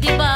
di ba?